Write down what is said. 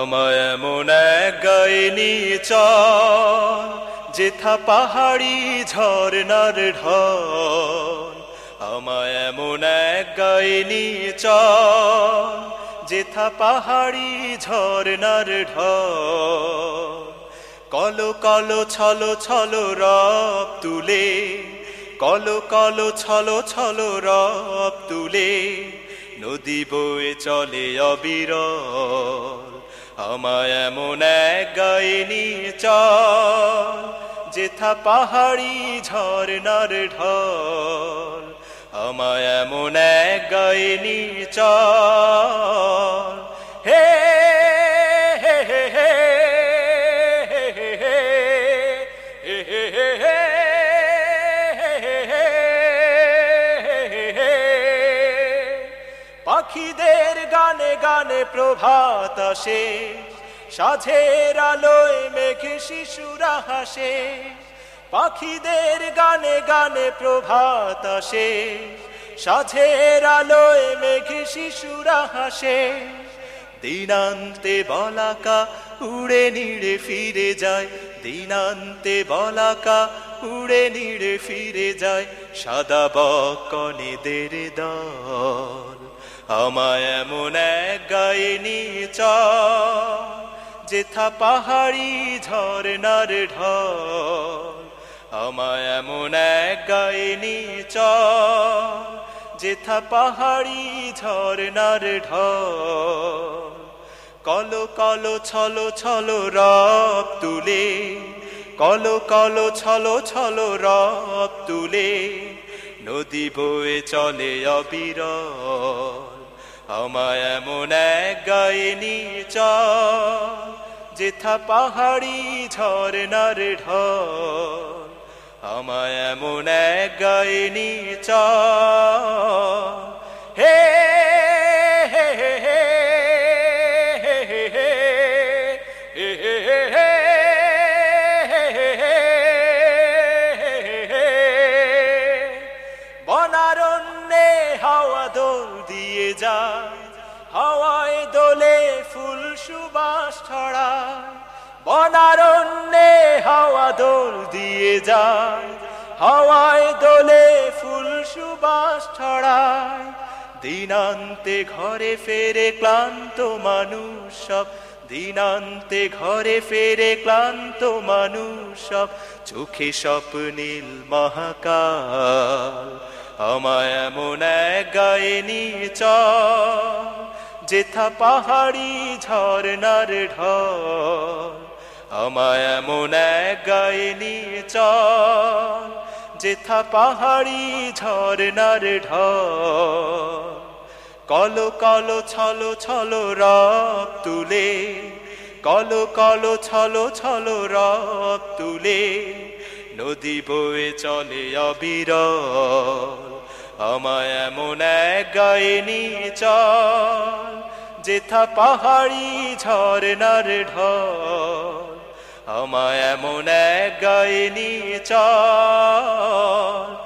আমায় এমন গাইনি চল, যেথা পাহাড়ি ঝরনার ঢল। আমায় এমন গাইনি চল, যেথা পাহাড়ি ঝরনার ঢল। কলো কলো ছলো ছলো রব তুলে, কলো কলো ছলো ছলো রব তুলে, নদী বয়ে চলে অবিরল। আমায় এমন এক চ চল যেথা পাহাড়ি ঝরনার ঢল আমায় এমন এক গায়নি চল হে হে হে হে পাখিদের গানে প্রভাত আসে সাঝের আলোয় মেঘে শিশুরা হাসে, পাখিদের গানে গানে প্রভাত আসে সাঝের আলোয় মেঘে শিশুরা হাসে। দিনান্তে বলাকা উড়ে নিড়ে ফিরে যায়, দিনান্তে বলাকা উড়ে নিড়ে ফিরে যায়, সাদা বকনেদের দল। আমায় এমন এক গাইনি চল যেথা পাহাড়ি ঝরনার ঢল, আমায় এমন এক গাইনি চল যেথা পাহাড়ি ঝরনার ঢল, কলো কলো ছলো ছলো রব তুলে, কলো কলো ছলো ছলো রব তুলে, নদী বয়ে চলে অবিরল। আমায় এমন এক চল যেথা পাহাড়ি ঝরনার ঢল আমায় এমন এক গাইনি চল হে হে হে হে হাওয়া দোল দিয়ে যায়, হাওয়ায় দোলে ফুল সুবাস ছড়ায়। বনারণ্যে হাওয়া দোল দিয়ে যায়, হাওয়ায় দোলে ফুল সুবাস ছড়ায়। দিনান্তে ঘরে ফেরে ক্লান্ত মানুষ সব, দিনান্তে ঘরে ফেরে ক্লান্ত মানুষ সব, চোখে স্বপ্নীল মহাকাল। আমায় এমন এক গায়েনি চল যেথা পাহাড়ি ঝরনার ঢল। আমায় এমন এক গায়েনি চল যেথা পাহাড়ি ঝরনার ঢল। কলো কলো ছলো ছলো রব তুলে, কলো কলো ছলো ছলো রব তুলে নদী বয়ে চলে অবিরল। আমায় এমন এক গায়েনি চল, যেথা পাহাড়ি ঝরনার ঢল। আমায় এমন এক গাইনি চল হে